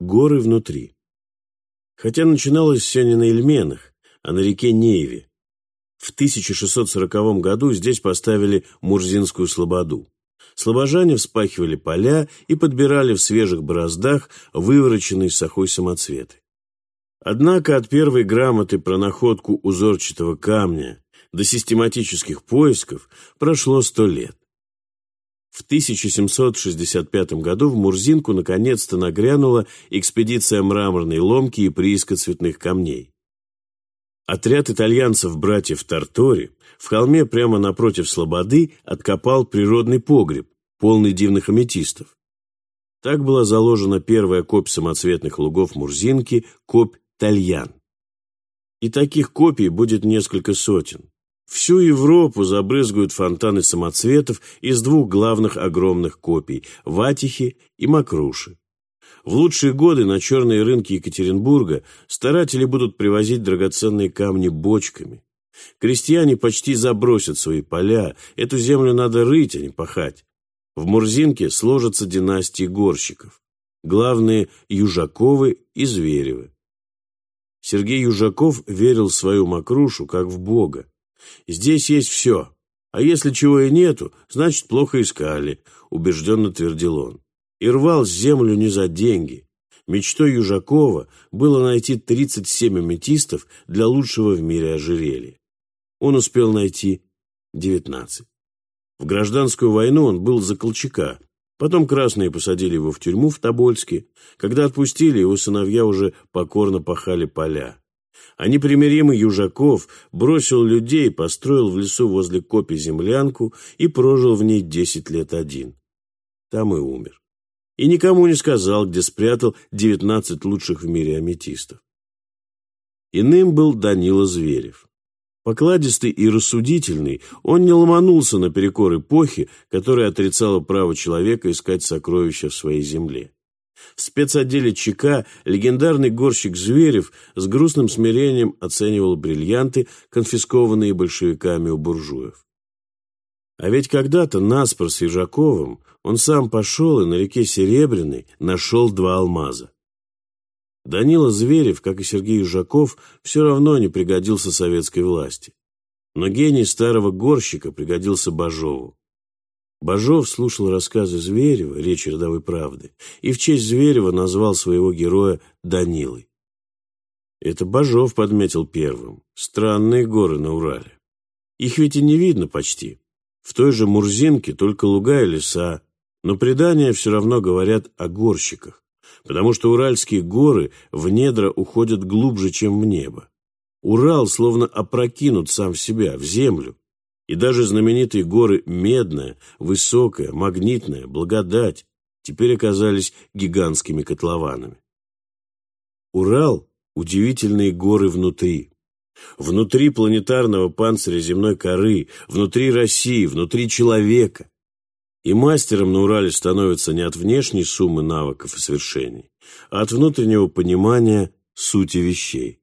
Горы внутри. Хотя начиналось все не на Ильменах, а на реке Нейве. В 1640 году здесь поставили Мурзинскую слободу. Слобожане вспахивали поля и подбирали в свежих бороздах вывороченные сахой самоцветы. Однако от первой грамоты про находку узорчатого камня до систематических поисков прошло сто лет. В 1765 году в Мурзинку наконец-то нагрянула экспедиция мраморной ломки и прииска цветных камней. Отряд итальянцев-братьев Тартори в холме прямо напротив Слободы откопал природный погреб, полный дивных аметистов. Так была заложена первая копь самоцветных лугов Мурзинки, копь Тальян. И таких копий будет несколько сотен. Всю Европу забрызгают фонтаны самоцветов из двух главных огромных копий – Ватихи и Макруши. В лучшие годы на черные рынки Екатеринбурга старатели будут привозить драгоценные камни бочками. Крестьяне почти забросят свои поля, эту землю надо рыть, а не пахать. В Мурзинке сложатся династии горщиков. Главные – Южаковы и Зверевы. Сергей Южаков верил в свою Макрушу, как в Бога. Здесь есть все. А если чего и нету, значит, плохо искали, убежденно твердил он. И рвал землю не за деньги. Мечтой Южакова было найти 37 аметистов для лучшего в мире ожерелья. Он успел найти 19. В гражданскую войну он был за Колчака. Потом красные посадили его в тюрьму в Тобольске. Когда отпустили, его сыновья уже покорно пахали поля. А непримиримый Южаков бросил людей, построил в лесу возле копи землянку и прожил в ней десять лет один. Там и умер. И никому не сказал, где спрятал девятнадцать лучших в мире аметистов. Иным был Данила Зверев. Покладистый и рассудительный, он не ломанулся наперекор эпохи, которая отрицала право человека искать сокровища в своей земле. В спецотделе ЧК легендарный горщик Зверев с грустным смирением оценивал бриллианты, конфискованные большевиками у буржуев. А ведь когда-то наспор с Ежаковым он сам пошел и на реке Серебряной нашел два алмаза. Данила Зверев, как и Сергей Южаков, все равно не пригодился советской власти. Но гений старого горщика пригодился Бажову. Бажов слушал рассказы Зверева, речь родовой правды, и в честь Зверева назвал своего героя Данилой. Это Бажов подметил первым. Странные горы на Урале. Их ведь и не видно почти. В той же Мурзинке только луга и леса, но предания все равно говорят о горщиках, потому что уральские горы в недра уходят глубже, чем в небо. Урал словно опрокинут сам в себя, в землю, и даже знаменитые горы Медная, Высокая, Магнитная, Благодать теперь оказались гигантскими котлованами. Урал – удивительные горы внутри. Внутри планетарного панциря земной коры, внутри России, внутри человека. И мастером на Урале становится не от внешней суммы навыков и свершений, а от внутреннего понимания сути вещей.